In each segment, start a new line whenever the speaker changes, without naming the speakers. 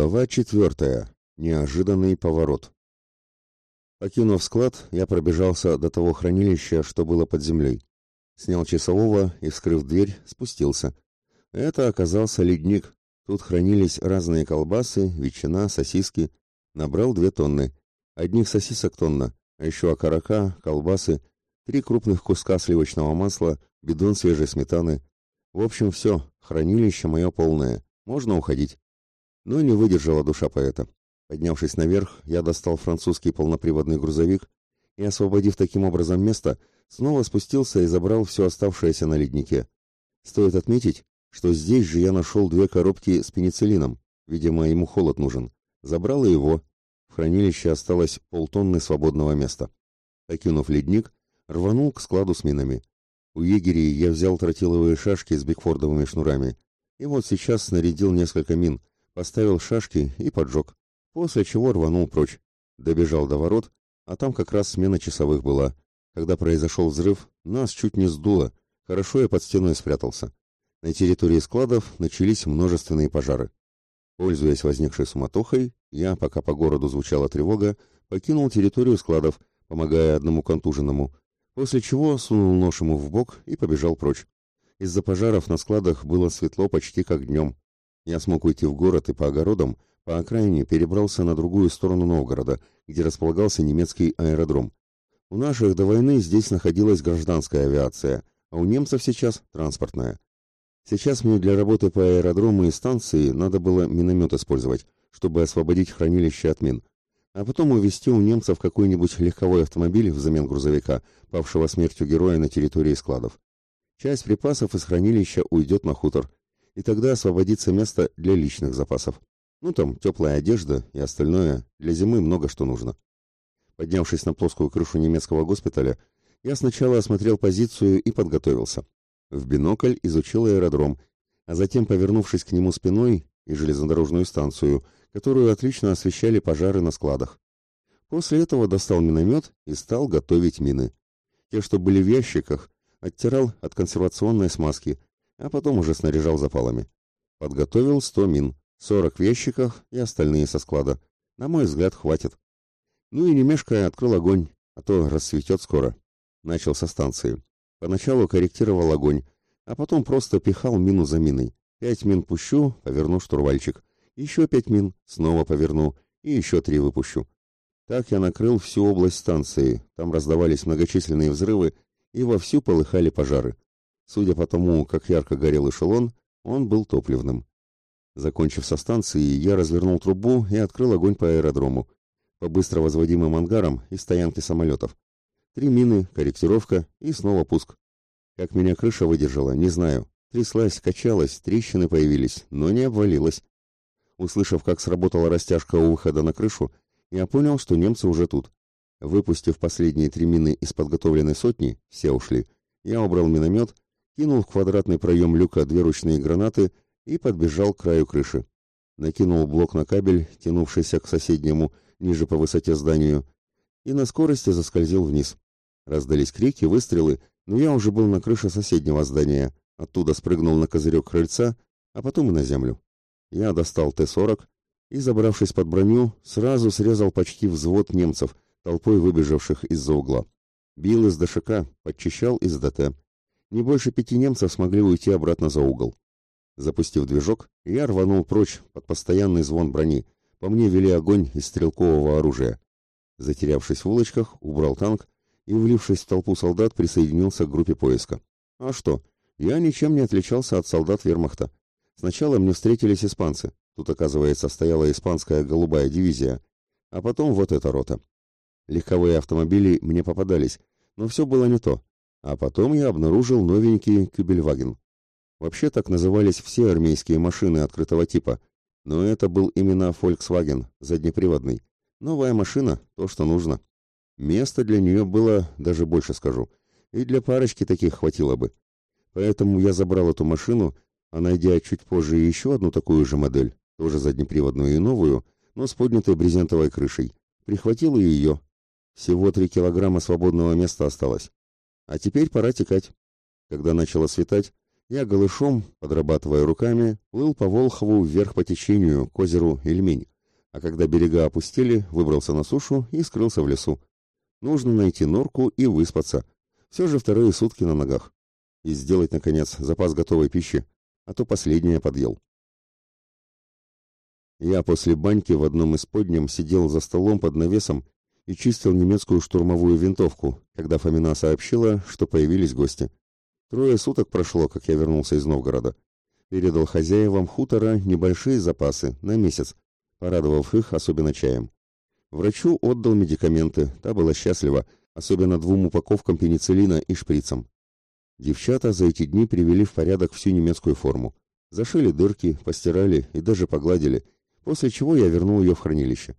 Глава четвертая. Неожиданный поворот. Покинув склад, я пробежался до того хранилища, что было под землей. Снял часового и, вскрыв дверь, спустился. Это оказался ледник. Тут хранились разные колбасы, ветчина, сосиски. Набрал две тонны. Одних сосисок тонна, а еще окорока, колбасы, три крупных куска сливочного масла, бидон свежей сметаны. В общем, все, хранилище мое полное. Можно уходить. Но не выдержала душа поэта. Поднявшись наверх, я достал французский полноприводный грузовик и, освободив таким образом место, снова спустился и забрал все оставшееся на леднике. Стоит отметить, что здесь же я нашел две коробки с пенициллином. Видимо, ему холод нужен. Забрал и его. В хранилище осталось полтонны свободного места. Покинув ледник, рванул к складу с минами. У егерей я взял тротиловые шашки с бигфордовыми шнурами. И вот сейчас снарядил несколько мин, поставил шашки и поджег, после чего рванул прочь. Добежал до ворот, а там как раз смена часовых была. Когда произошел взрыв, нас чуть не сдуло, хорошо я под стеной спрятался. На территории складов начались множественные пожары. Пользуясь возникшей суматохой, я, пока по городу звучала тревога, покинул территорию складов, помогая одному контуженному, после чего сунул нож ему в бок и побежал прочь. Из-за пожаров на складах было светло почти как днем. Я смог уйти в город и по огородам, по окраине перебрался на другую сторону Новгорода, где располагался немецкий аэродром. У наших до войны здесь находилась гражданская авиация, а у немцев сейчас транспортная. Сейчас мне для работы по аэродрому и станции надо было миномет использовать, чтобы освободить хранилище от мин, а потом увезти у немцев какой-нибудь легковой автомобиль взамен грузовика, павшего смертью героя на территории складов. Часть припасов из хранилища уйдет на хутор, и тогда освободится место для личных запасов. Ну там теплая одежда и остальное, для зимы много что нужно. Поднявшись на плоскую крышу немецкого госпиталя, я сначала осмотрел позицию и подготовился. В бинокль изучил аэродром, а затем, повернувшись к нему спиной, и железнодорожную станцию, которую отлично освещали пожары на складах. После этого достал миномет и стал готовить мины. Те, что были в ящиках, оттирал от консервационной смазки – а потом уже снаряжал запалами. Подготовил 100 мин, 40 в ящиках и остальные со склада. На мой взгляд, хватит. Ну и не мешкая открыл огонь, а то рассветет скоро. Начал со станции. Поначалу корректировал огонь, а потом просто пихал мину за миной. Пять мин пущу, поверну штурвальчик. Еще пять мин, снова поверну, и еще три выпущу. Так я накрыл всю область станции, там раздавались многочисленные взрывы и вовсю полыхали пожары. Судя по тому, как ярко горел эшелон, он был топливным. Закончив со станции, я развернул трубу и открыл огонь по аэродрому, по быстро возводимым ангарам и стоянке самолетов. Три мины, корректировка и снова пуск. Как меня крыша выдержала, не знаю. Тряслась, качалась, трещины появились, но не обвалилась. Услышав, как сработала растяжка у выхода на крышу, я понял, что немцы уже тут. Выпустив последние три мины из подготовленной сотни, все ушли, я убрал миномет кинул в квадратный проем люка две ручные гранаты и подбежал к краю крыши. Накинул блок на кабель, тянувшийся к соседнему, ниже по высоте зданию, и на скорости заскользил вниз. Раздались крики, выстрелы, но я уже был на крыше соседнего здания, оттуда спрыгнул на козырек крыльца, а потом и на землю. Я достал Т-40 и, забравшись под броню, сразу срезал почти взвод немцев, толпой выбежавших из-за угла. Бил из ДШК, подчищал из ДТ. Не больше пяти немцев смогли уйти обратно за угол. Запустив движок, я рванул прочь под постоянный звон брони. По мне вели огонь из стрелкового оружия. Затерявшись в улочках, убрал танк и, влившись в толпу солдат, присоединился к группе поиска. А что? Я ничем не отличался от солдат вермахта. Сначала мне встретились испанцы. Тут, оказывается, стояла испанская голубая дивизия. А потом вот эта рота. Легковые автомобили мне попадались, но все было не то. А потом я обнаружил новенький Кюбельваген. Вообще так назывались все армейские машины открытого типа, но это был именно Volkswagen, заднеприводный. Новая машина, то, что нужно. Места для нее было, даже больше скажу, и для парочки таких хватило бы. Поэтому я забрал эту машину, а найдя чуть позже еще одну такую же модель, тоже заднеприводную и новую, но с поднятой брезентовой крышей, прихватил и ее. Всего три килограмма свободного места осталось. А теперь пора текать. Когда начало светать, Я голышом, подрабатывая руками, плыл по Волхову вверх по течению, к озеру Ильмень, а когда берега опустили, выбрался на сушу и скрылся в лесу. Нужно найти норку и выспаться. Все же вторые сутки на ногах. И сделать, наконец, запас готовой пищи, а то последнее подъел. Я после баньки в одном из подням сидел за столом под навесом и чистил немецкую штурмовую винтовку, когда Фомина сообщила, что появились гости. Трое суток прошло, как я вернулся из Новгорода. Передал хозяевам хутора небольшие запасы на месяц, порадовав их особенно чаем. Врачу отдал медикаменты, та была счастлива, особенно двум упаковкам пенициллина и шприцам. Девчата за эти дни привели в порядок всю немецкую форму. Зашили дырки, постирали и даже погладили, после чего я вернул ее в хранилище.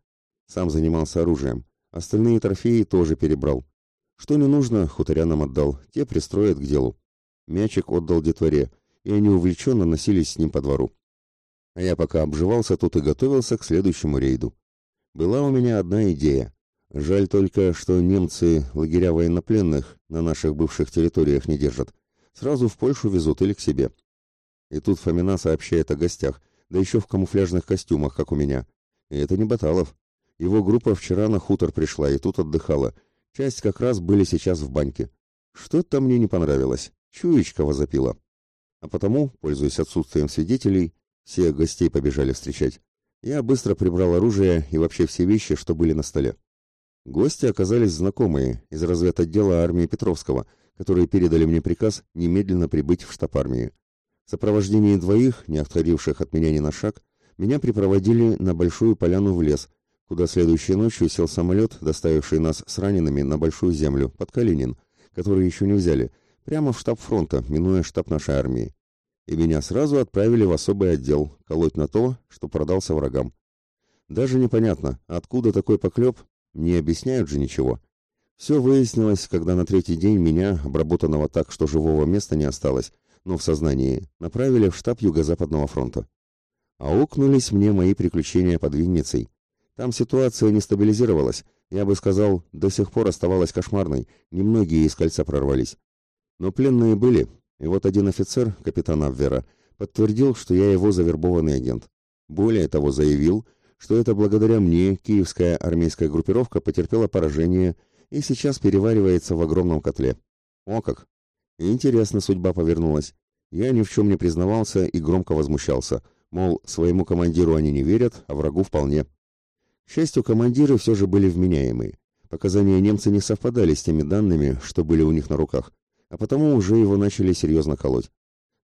Сам занимался оружием. Остальные трофеи тоже перебрал. Что не нужно, хуторянам отдал, те пристроят к делу. Мячик отдал детворе, и они увлеченно носились с ним по двору. А я пока обживался тут и готовился к следующему рейду. Была у меня одна идея. Жаль только, что немцы лагеря военнопленных на наших бывших территориях не держат. Сразу в Польшу везут или к себе. И тут Фомина сообщает о гостях, да еще в камуфляжных костюмах, как у меня. И это не Баталов. Его группа вчера на хутор пришла и тут отдыхала. Часть как раз были сейчас в баньке. Что-то мне не понравилось. Чуечка возопила. А потому, пользуясь отсутствием свидетелей, все гостей побежали встречать. Я быстро прибрал оружие и вообще все вещи, что были на столе. Гости оказались знакомые из разведотдела армии Петровского, которые передали мне приказ немедленно прибыть в штаб армии. В сопровождении двоих, не отходивших от меня ни на шаг, меня припроводили на большую поляну в лес, куда следующей ночью сел самолет, доставивший нас с ранеными на Большую Землю, под Калинин, который еще не взяли, прямо в штаб фронта, минуя штаб нашей армии и меня сразу отправили в особый отдел, колоть на то, что продался врагам. Даже непонятно, откуда такой поклеп, не объясняют же ничего. Все выяснилось, когда на третий день меня, обработанного так, что живого места не осталось, но в сознании, направили в штаб Юго-Западного фронта. А укнулись мне мои приключения под Винницей. Там ситуация не стабилизировалась, я бы сказал, до сих пор оставалась кошмарной, немногие из кольца прорвались. Но пленные были, и вот один офицер, капитан Абвера, подтвердил, что я его завербованный агент. Более того, заявил, что это благодаря мне киевская армейская группировка потерпела поражение и сейчас переваривается в огромном котле. О как! Интересно судьба повернулась. Я ни в чем не признавался и громко возмущался, мол, своему командиру они не верят, а врагу вполне. К счастью, командиры все же были вменяемые. Показания немца не совпадали с теми данными, что были у них на руках а потому уже его начали серьезно колоть.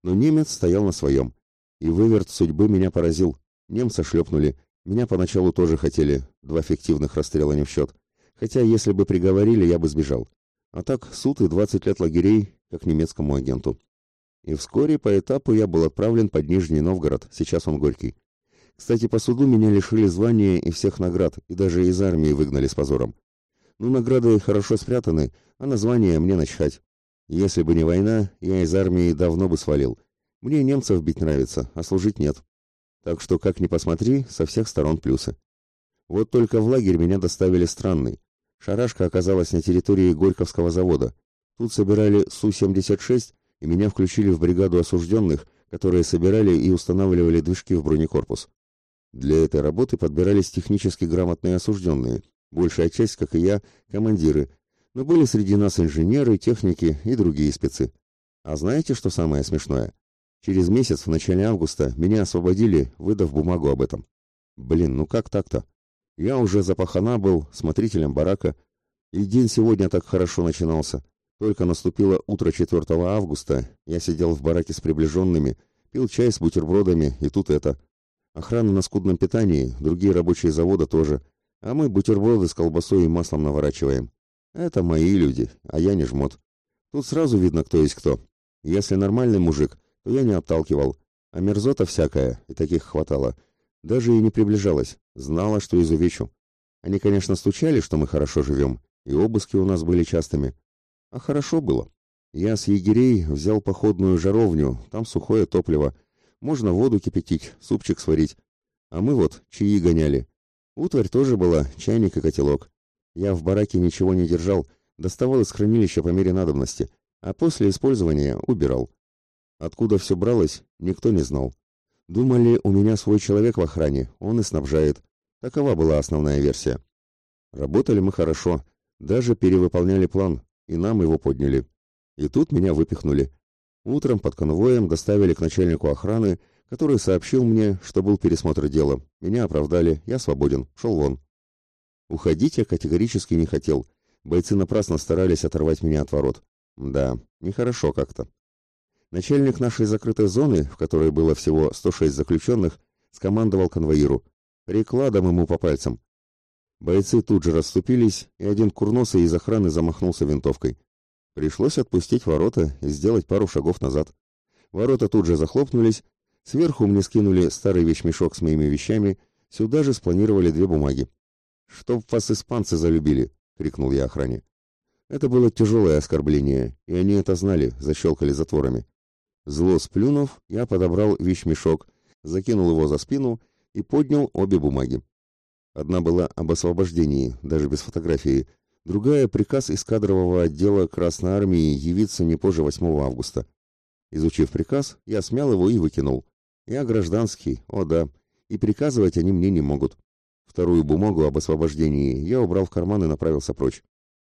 Но немец стоял на своем. И выверт судьбы меня поразил. Немца шлепнули. Меня поначалу тоже хотели. Два фиктивных расстрела не в счет. Хотя, если бы приговорили, я бы сбежал. А так, суд и 20 лет лагерей, как немецкому агенту. И вскоре по этапу я был отправлен под Нижний Новгород, сейчас он Горький. Кстати, по суду меня лишили звания и всех наград, и даже из армии выгнали с позором. Ну, награды хорошо спрятаны, а название мне начхать. Если бы не война, я из армии давно бы свалил. Мне немцев бить нравится, а служить нет. Так что, как ни посмотри, со всех сторон плюсы. Вот только в лагерь меня доставили странный. Шарашка оказалась на территории Горьковского завода. Тут собирали Су-76, и меня включили в бригаду осужденных, которые собирали и устанавливали движки в бронекорпус. Для этой работы подбирались технически грамотные осужденные, большая часть, как и я, командиры, но были среди нас инженеры, техники и другие спецы. А знаете, что самое смешное? Через месяц, в начале августа, меня освободили, выдав бумагу об этом. Блин, ну как так-то? Я уже запахана был, смотрителем барака, и день сегодня так хорошо начинался. Только наступило утро 4 августа, я сидел в бараке с приближенными, пил чай с бутербродами, и тут это. Охрана на скудном питании, другие рабочие завода тоже, а мы бутерброды с колбасой и маслом наворачиваем. Это мои люди, а я не жмот. Тут сразу видно, кто есть кто. Если нормальный мужик, то я не отталкивал. А мерзота всякая, и таких хватало. Даже и не приближалась, знала, что изувечу. Они, конечно, стучали, что мы хорошо живем, и обыски у нас были частыми. А хорошо было. Я с егерей взял походную жаровню, там сухое топливо. Можно воду кипятить, супчик сварить. А мы вот чаи гоняли. Утварь тоже была, чайник и котелок. Я в бараке ничего не держал, доставал из хранилища по мере надобности, а после использования убирал. Откуда все бралось, никто не знал. Думали, у меня свой человек в охране, он и снабжает. Такова была основная версия. Работали мы хорошо, даже перевыполняли план, и нам его подняли. И тут меня выпихнули. Утром под конвоем доставили к начальнику охраны, который сообщил мне, что был пересмотр дела. Меня оправдали, я свободен, шел вон. Уходить я категорически не хотел. Бойцы напрасно старались оторвать меня от ворот. Да, нехорошо как-то. Начальник нашей закрытой зоны, в которой было всего 106 заключенных, скомандовал конвоиру. Прикладом ему по пальцам. Бойцы тут же расступились, и один курносый из охраны замахнулся винтовкой. Пришлось отпустить ворота и сделать пару шагов назад. Ворота тут же захлопнулись, сверху мне скинули старый вещмешок с моими вещами, сюда же спланировали две бумаги. «Чтоб вас испанцы залюбили!» — крикнул я охране. Это было тяжелое оскорбление, и они это знали, защелкали затворами. Зло сплюнув, я подобрал вещмешок, закинул его за спину и поднял обе бумаги. Одна была об освобождении, даже без фотографии, другая — приказ из кадрового отдела Красной Армии явиться не позже 8 августа. Изучив приказ, я смял его и выкинул. Я гражданский, о да, и приказывать они мне не могут. Вторую бумагу об освобождении я убрал в карман и направился прочь.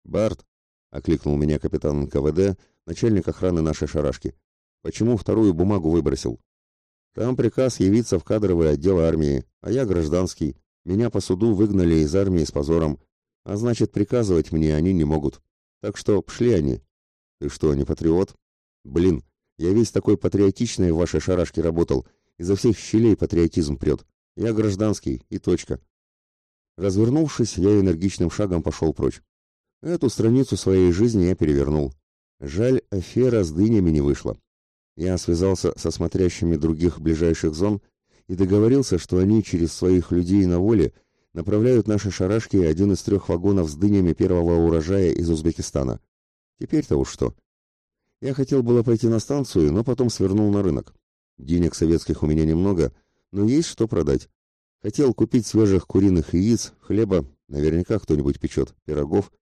«Барт!» — окликнул меня капитан НКВД, начальник охраны нашей шарашки. Почему вторую бумагу выбросил? Там приказ явиться в кадровый отдел армии, а я гражданский. Меня по суду выгнали из армии с позором, а значит, приказывать мне они не могут. Так что пшли они. Ты что, не патриот? Блин, я весь такой патриотичный в вашей шарашке работал. Изо всех щелей патриотизм прет. Я гражданский, и точка. Развернувшись, я энергичным шагом пошел прочь. Эту страницу своей жизни я перевернул. Жаль, афера с дынями не вышла. Я связался со смотрящими других ближайших зон и договорился, что они через своих людей на воле направляют наши шарашки один из трех вагонов с дынями первого урожая из Узбекистана. Теперь-то уж что. Я хотел было пойти на станцию, но потом свернул на рынок. Денег советских у меня немного, но есть что продать. Хотел купить свежих куриных яиц, хлеба, наверняка кто-нибудь печет, пирогов.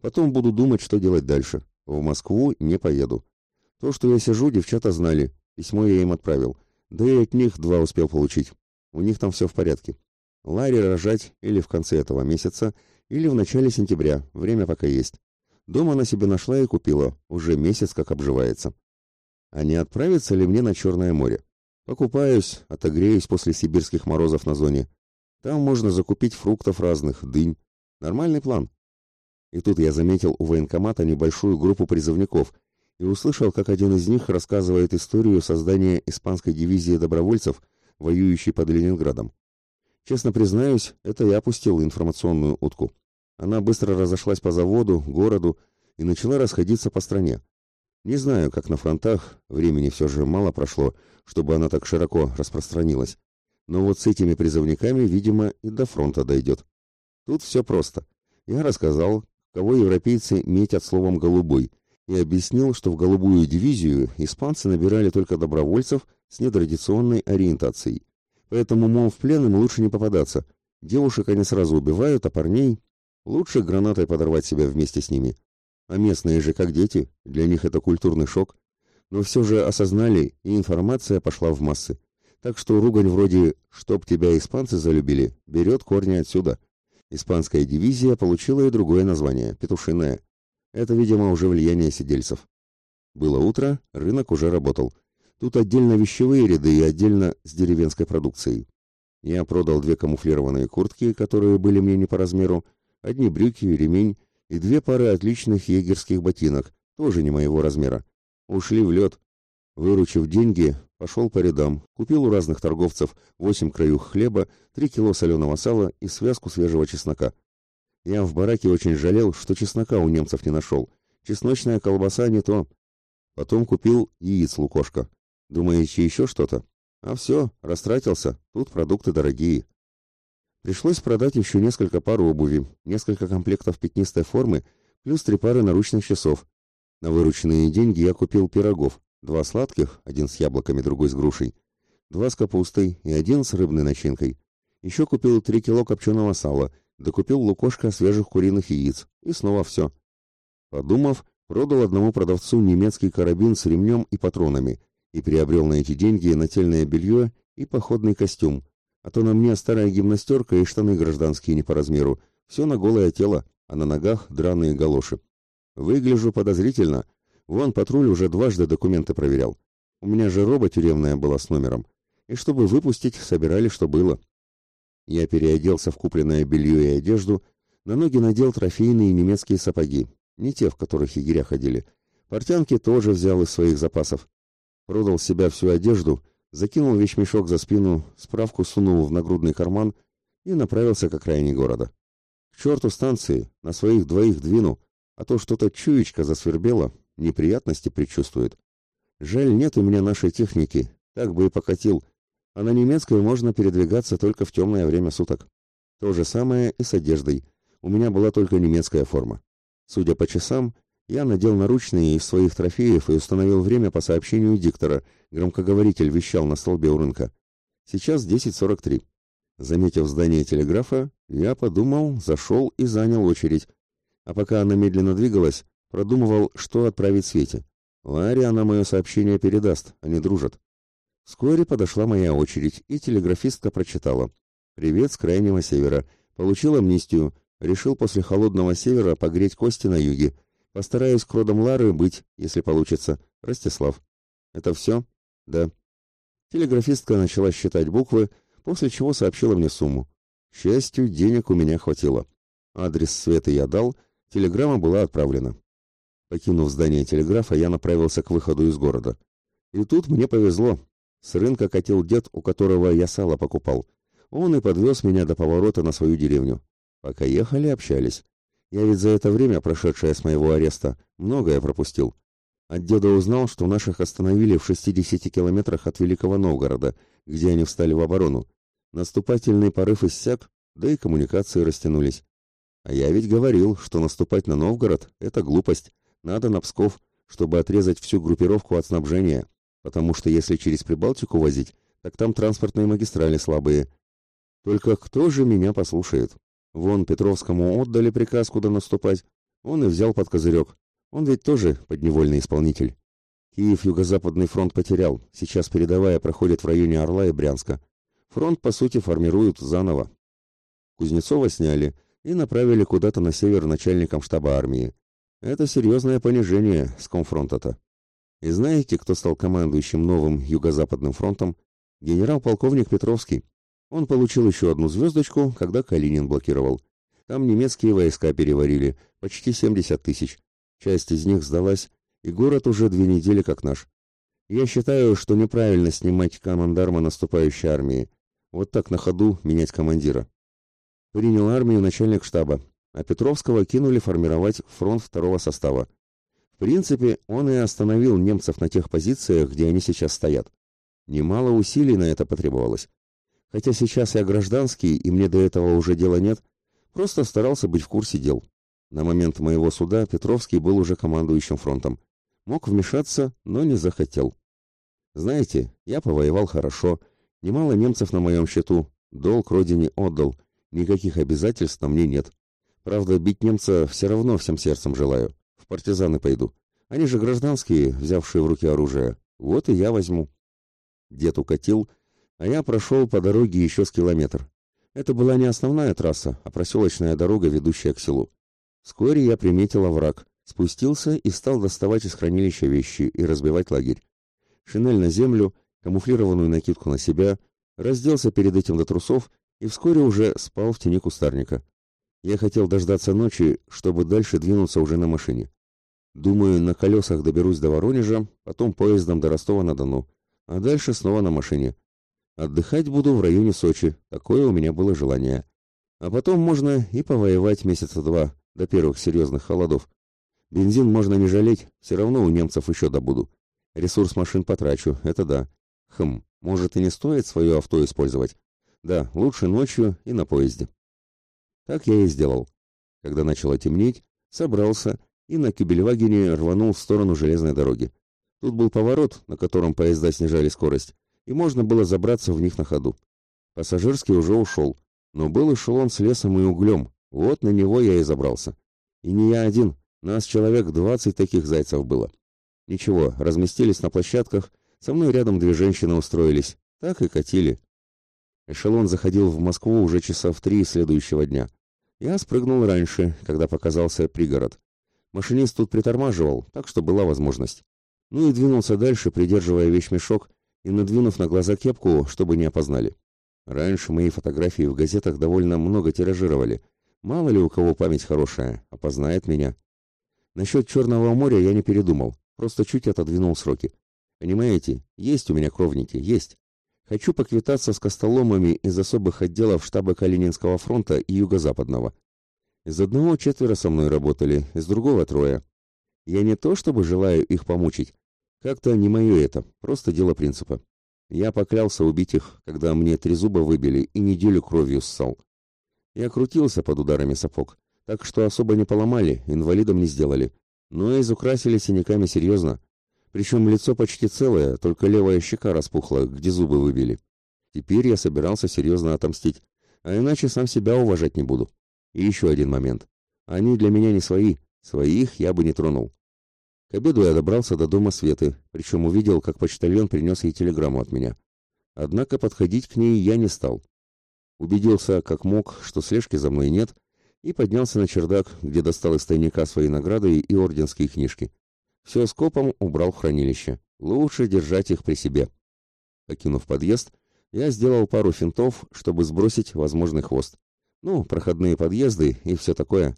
Потом буду думать, что делать дальше. В Москву не поеду. То, что я сижу, девчата знали. Письмо я им отправил. Да и от них два успел получить. У них там все в порядке. Ларри рожать или в конце этого месяца, или в начале сентября. Время пока есть. Дом она себе нашла и купила. Уже месяц как обживается. А не отправиться ли мне на Черное море? Покупаюсь, отогреюсь после сибирских морозов на зоне. Там можно закупить фруктов разных, дынь. Нормальный план. И тут я заметил у военкомата небольшую группу призывников, и услышал, как один из них рассказывает историю создания испанской дивизии добровольцев, воюющей под Ленинградом. Честно признаюсь, это я опустил информационную утку. Она быстро разошлась по заводу, городу и начала расходиться по стране. Не знаю, как на фронтах, времени все же мало прошло, чтобы она так широко распространилась. Но вот с этими призывниками, видимо, и до фронта дойдет. Тут все просто. Я рассказал, кого европейцы метят словом «голубой», и объяснил, что в голубую дивизию испанцы набирали только добровольцев с нетрадиционной ориентацией. Поэтому, мол, в плен им лучше не попадаться. Девушек они сразу убивают, а парней лучше гранатой подорвать себя вместе с ними. А местные же как дети, для них это культурный шок. Но все же осознали, и информация пошла в массы. Так что ругань вроде «чтоб тебя испанцы залюбили» берет корни отсюда. Испанская дивизия получила и другое название – «Петушиная». Это, видимо, уже влияние сидельцев. Было утро, рынок уже работал. Тут отдельно вещевые ряды и отдельно с деревенской продукцией. Я продал две камуфлированные куртки, которые были мне не по размеру, одни брюки, ремень и две пары отличных егерских ботинок, тоже не моего размера. Ушли в лед. Выручив деньги, пошел по рядам, купил у разных торговцев восемь краюх хлеба, три кило соленого сала и связку свежего чеснока. Я в бараке очень жалел, что чеснока у немцев не нашел. Чесночная колбаса не то. Потом купил яиц лукошка. Думаете, еще что-то? А все, растратился. Тут продукты дорогие. Пришлось продать еще несколько пар обуви, несколько комплектов пятнистой формы, плюс три пары наручных часов. На вырученные деньги я купил пирогов. Два сладких, один с яблоками, другой с грушей. Два с капустой и один с рыбной начинкой. Еще купил три кило копченого сала – докупил лукошко свежих куриных яиц, и снова все. Подумав, продал одному продавцу немецкий карабин с ремнем и патронами и приобрел на эти деньги нательное белье и походный костюм, а то на мне старая гимнастерка и штаны гражданские не по размеру, все на голое тело, а на ногах драные галоши. Выгляжу подозрительно. Вон патруль уже дважды документы проверял. У меня же роба тюремная была с номером. И чтобы выпустить, собирали, что было. Я переоделся в купленное белье и одежду, на ноги надел трофейные немецкие сапоги, не те, в которых егеря ходили. Портянки тоже взял из своих запасов. Продал себя всю одежду, закинул вещмешок за спину, справку сунул в нагрудный карман и направился к окраине города. К черту станции, на своих двоих двину, а то что-то чуечка засвербела, неприятности предчувствует. Жаль, нет у меня нашей техники, так бы и покатил, а на немецкой можно передвигаться только в темное время суток. То же самое и с одеждой. У меня была только немецкая форма. Судя по часам, я надел наручные из своих трофеев и установил время по сообщению диктора. Громкоговоритель вещал на столбе у рынка. Сейчас 10.43. Заметив здание телеграфа, я подумал, зашел и занял очередь. А пока она медленно двигалась, продумывал, что отправить Свете. Ларе она мое сообщение передаст, они дружат. Вскоре подошла моя очередь, и телеграфистка прочитала. «Привет с крайнего севера. Получил амнистию. Решил после холодного севера погреть кости на юге. Постараюсь к родам Лары быть, если получится. Ростислав». «Это все?» «Да». Телеграфистка начала считать буквы, после чего сообщила мне сумму. К счастью, денег у меня хватило. Адрес Светы я дал, телеграмма была отправлена. Покинув здание телеграфа, я направился к выходу из города. И тут мне повезло. С рынка катил дед, у которого я сало покупал. Он и подвез меня до поворота на свою деревню. Пока ехали, общались. Я ведь за это время, прошедшее с моего ареста, многое пропустил. От деда узнал, что наших остановили в 60 километрах от Великого Новгорода, где они встали в оборону. Наступательный порыв иссяк, да и коммуникации растянулись. А я ведь говорил, что наступать на Новгород — это глупость. Надо на Псков, чтобы отрезать всю группировку от снабжения потому что если через Прибалтику возить, так там транспортные магистрали слабые. Только кто же меня послушает? Вон Петровскому отдали приказ, куда наступать. Он и взял под козырек. Он ведь тоже подневольный исполнитель. Киев Юго-Западный фронт потерял. Сейчас передовая проходит в районе Орла и Брянска. Фронт, по сути, формируют заново. Кузнецова сняли и направили куда-то на север начальником штаба армии. Это серьезное понижение с комфронта-то. И знаете, кто стал командующим новым Юго-Западным фронтом? Генерал-полковник Петровский. Он получил еще одну звездочку, когда Калинин блокировал. Там немецкие войска переварили, почти 70 тысяч. Часть из них сдалась, и город уже две недели как наш. Я считаю, что неправильно снимать командарма наступающей армии. Вот так на ходу менять командира. Принял армию начальник штаба, а Петровского кинули формировать фронт второго состава. В принципе, он и остановил немцев на тех позициях, где они сейчас стоят. Немало усилий на это потребовалось. Хотя сейчас я гражданский, и мне до этого уже дела нет, просто старался быть в курсе дел. На момент моего суда Петровский был уже командующим фронтом. Мог вмешаться, но не захотел. Знаете, я повоевал хорошо, немало немцев на моем счету, долг родине отдал, никаких обязательств на мне нет. Правда, бить немца все равно всем сердцем желаю. В партизаны пойду. Они же гражданские, взявшие в руки оружие. Вот и я возьму. Дед укатил, а я прошел по дороге еще с километр. Это была не основная трасса, а проселочная дорога, ведущая к селу. Вскоре я приметил овраг, спустился и стал доставать из хранилища вещи и разбивать лагерь. Шинель на землю, камуфлированную накидку на себя, разделся перед этим до трусов и вскоре уже спал в тени кустарника. Я хотел дождаться ночи, чтобы дальше двинуться уже на машине. Думаю, на колесах доберусь до Воронежа, потом поездом до Ростова-на-Дону, а дальше снова на машине. Отдыхать буду в районе Сочи, такое у меня было желание. А потом можно и повоевать месяца два, до первых серьезных холодов. Бензин можно не жалеть, все равно у немцев еще добуду. Ресурс машин потрачу, это да. Хм, может и не стоит свое авто использовать? Да, лучше ночью и на поезде. Так я и сделал. Когда начало темнеть, собрался и на Кюбельвагене рванул в сторону железной дороги. Тут был поворот, на котором поезда снижали скорость, и можно было забраться в них на ходу. Пассажирский уже ушел, но был эшелон с лесом и углем, вот на него я и забрался. И не я один, нас человек двадцать таких зайцев было. Ничего, разместились на площадках, Со мной рядом две женщины устроились. Так и катили. Эшелон заходил в Москву уже часа в три следующего дня. Я спрыгнул раньше, когда показался пригород. Машинист тут притормаживал, так что была возможность. Ну и двинулся дальше, придерживая вещмешок и надвинув на глаза кепку, чтобы не опознали. Раньше мои фотографии в газетах довольно много тиражировали. Мало ли у кого память хорошая, опознает меня. Насчет Черного моря я не передумал, просто чуть отодвинул сроки. Понимаете, есть у меня кровники, есть. Хочу поквитаться с костоломами из особых отделов штаба Калининского фронта и Юго-Западного. Из одного четверо со мной работали, из другого трое. Я не то чтобы желаю их помучить. Как-то не мое это, просто дело принципа. Я поклялся убить их, когда мне три зуба выбили и неделю кровью ссал. Я крутился под ударами сапог, так что особо не поломали, инвалидом не сделали. Но изукрасили синяками серьезно, причем лицо почти целое, только левая щека распухла, где зубы выбили. Теперь я собирался серьезно отомстить, а иначе сам себя уважать не буду. И еще один момент. Они для меня не свои, своих я бы не тронул. К обеду я добрался до дома Светы, причем увидел, как почтальон принес ей телеграмму от меня. Однако подходить к ней я не стал. Убедился, как мог, что слежки за мной нет, и поднялся на чердак, где достал из тайника свои награды и орденские книжки. Все скопом убрал в хранилище. Лучше держать их при себе. Покинув подъезд, я сделал пару финтов, чтобы сбросить возможный хвост. Ну, проходные подъезды и все такое.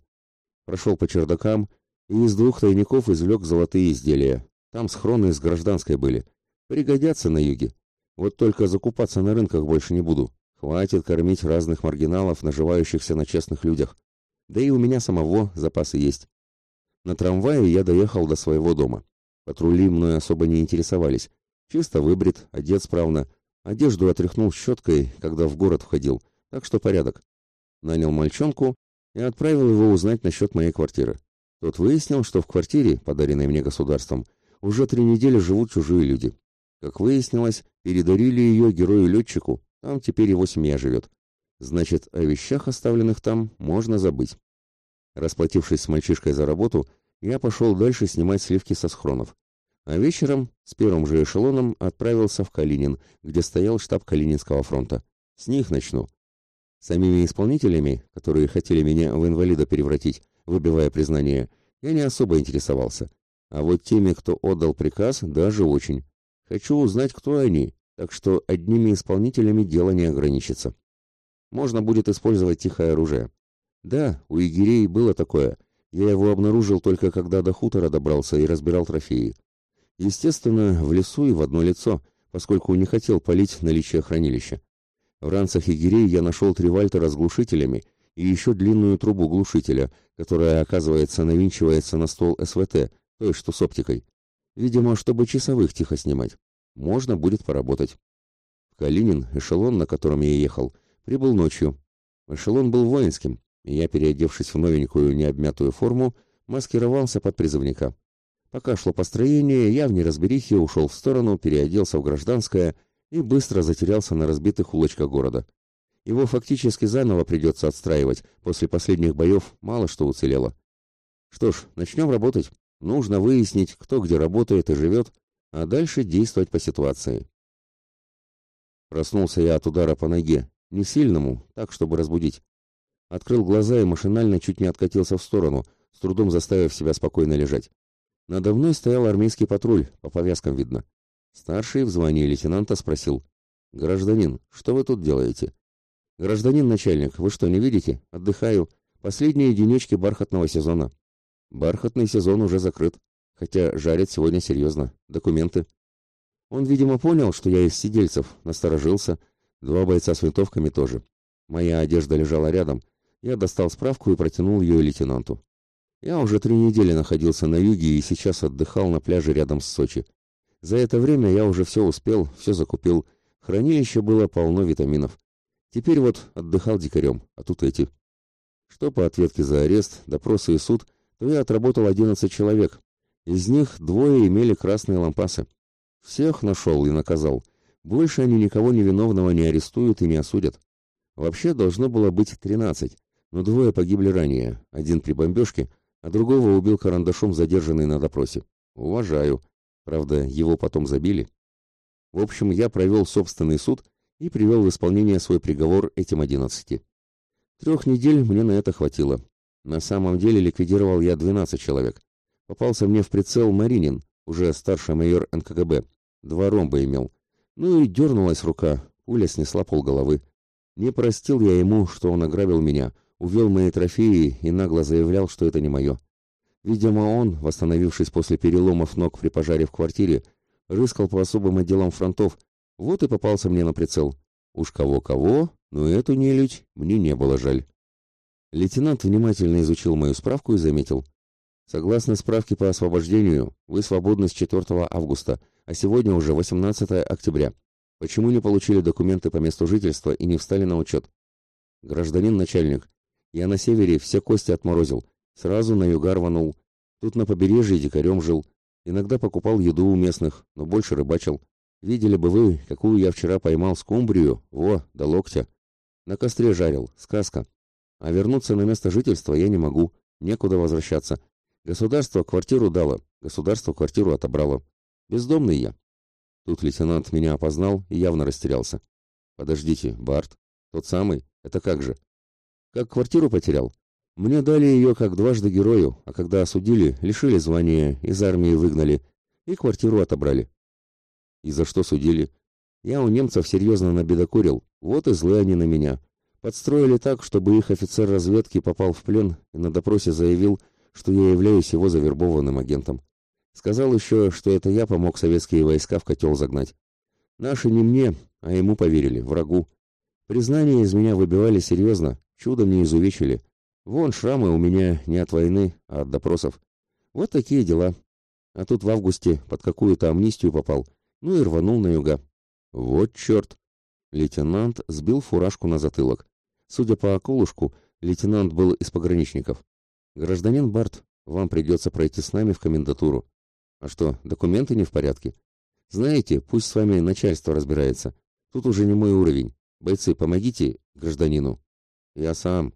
Прошел по чердакам и из двух тайников извлек золотые изделия. Там схроны из гражданской были. Пригодятся на юге. Вот только закупаться на рынках больше не буду. Хватит кормить разных маргиналов, наживающихся на честных людях. Да и у меня самого запасы есть. На трамвае я доехал до своего дома. Патрули мной особо не интересовались. Чисто выбрит, одет справно. Одежду отряхнул щеткой, когда в город входил, так что порядок. Нанял мальчонку и отправил его узнать насчет моей квартиры. Тот выяснил, что в квартире, подаренной мне государством, уже три недели живут чужие люди. Как выяснилось, передарили ее герою-летчику, там теперь его семья живет. Значит, о вещах, оставленных там, можно забыть. Расплатившись с мальчишкой за работу, я пошел дальше снимать сливки со схронов. А вечером с первым же эшелоном отправился в Калинин, где стоял штаб Калининского фронта. С них начну. Самими исполнителями, которые хотели меня в инвалида превратить, выбивая признание, я не особо интересовался. А вот теми, кто отдал приказ, даже очень. Хочу узнать, кто они, так что одними исполнителями дело не ограничится. Можно будет использовать тихое оружие. Да, у егерей было такое. Я его обнаружил только когда до хутора добрался и разбирал трофеи. Естественно, в лесу и в одно лицо, поскольку не хотел палить наличие хранилища. В ранцах егерей я нашел три вальтера с глушителями и еще длинную трубу глушителя, которая, оказывается, навинчивается на стол СВТ, то есть что с оптикой. Видимо, чтобы часовых тихо снимать. Можно будет поработать. В Калинин эшелон, на котором я ехал, прибыл ночью. Эшелон был воинским, я, переодевшись в новенькую необмятую форму, маскировался под призывника. Пока шло построение, я в неразберихе ушел в сторону, переоделся в гражданское и быстро затерялся на разбитых улочках города. Его фактически заново придется отстраивать, после последних боев мало что уцелело. Что ж, начнем работать. Нужно выяснить, кто где работает и живет, а дальше действовать по ситуации. Проснулся я от удара по ноге, не сильному, так, чтобы разбудить. Открыл глаза и машинально чуть не откатился в сторону, с трудом заставив себя спокойно лежать. Надо мной стоял армейский патруль, по повязкам видно. Старший в звании лейтенанта спросил. «Гражданин, что вы тут делаете?» «Гражданин начальник, вы что, не видите? Отдыхаю. Последние денечки бархатного сезона». «Бархатный сезон уже закрыт. Хотя жарит сегодня серьезно. Документы». Он, видимо, понял, что я из сидельцев, насторожился. Два бойца с винтовками тоже. Моя одежда лежала рядом, я достал справку и протянул ее лейтенанту. Я уже три недели находился на юге и сейчас отдыхал на пляже рядом с Сочи. За это время я уже все успел, все закупил. Хранилище было полно витаминов. Теперь вот отдыхал дикарем, а тут эти. Что по ответке за арест, допросы и суд, то я отработал 11 человек. Из них двое имели красные лампасы. Всех нашел и наказал. Больше они никого невиновного не арестуют и не осудят. Вообще должно было быть 13, но двое погибли ранее, один при бомбежке, а другого убил карандашом задержанный на допросе. Уважаю. Правда, его потом забили. В общем, я провел собственный суд и привел в исполнение свой приговор этим одиннадцати. Трех недель мне на это хватило. На самом деле ликвидировал я 12 человек. Попался мне в прицел Маринин, уже старший майор НКГБ. Два ромба имел. Ну и дернулась рука, пуля снесла полголовы. Не простил я ему, что он ограбил меня, увел мои трофеи и нагло заявлял, что это не мое. Видимо, он, восстановившись после переломов ног при пожаре в квартире, рыскал по особым отделам фронтов, вот и попался мне на прицел. Уж кого-кого, но эту нелюдь мне не было жаль. Лейтенант внимательно изучил мою справку и заметил. Согласно справке по освобождению, вы свободны с 4 августа, а сегодня уже 18 октября. Почему не получили документы по месту жительства и не встали на учет? Гражданин начальник, я на севере все кости отморозил, сразу на юга рванул. Тут на побережье дикарем жил. Иногда покупал еду у местных, но больше рыбачил. Видели бы вы, какую я вчера поймал скумбрию, во, до локтя. На костре жарил, сказка. А вернуться на место жительства я не могу, некуда возвращаться. Государство квартиру дало, государство квартиру отобрало. Бездомный я. Тут лейтенант меня опознал и явно растерялся. Подождите, Барт, тот самый? Это как же? Как квартиру потерял? Мне дали ее как дважды герою, а когда осудили, лишили звания, из армии выгнали и квартиру отобрали. И за что судили? Я у немцев серьезно набедокурил, вот и злые они на меня. Подстроили так, чтобы их офицер разведки попал в плен и на допросе заявил, что я являюсь его завербованным агентом. Сказал еще, что это я помог советские войска в котел загнать. Наши не мне, а ему поверили, врагу. Признания из меня выбивали серьезно, чудом не изувечили. Вон шрамы у меня не от войны, а от допросов. Вот такие дела. А тут в августе под какую-то амнистию попал, ну и рванул на юга. Вот черт! Лейтенант сбил фуражку на затылок. Судя по околушку, лейтенант был из пограничников. «Гражданин Барт, вам придется пройти с нами в комендатуру. А что, документы не в порядке? Знаете, пусть с вами начальство разбирается. Тут уже не мой уровень. Бойцы, помогите гражданину». «Я сам»,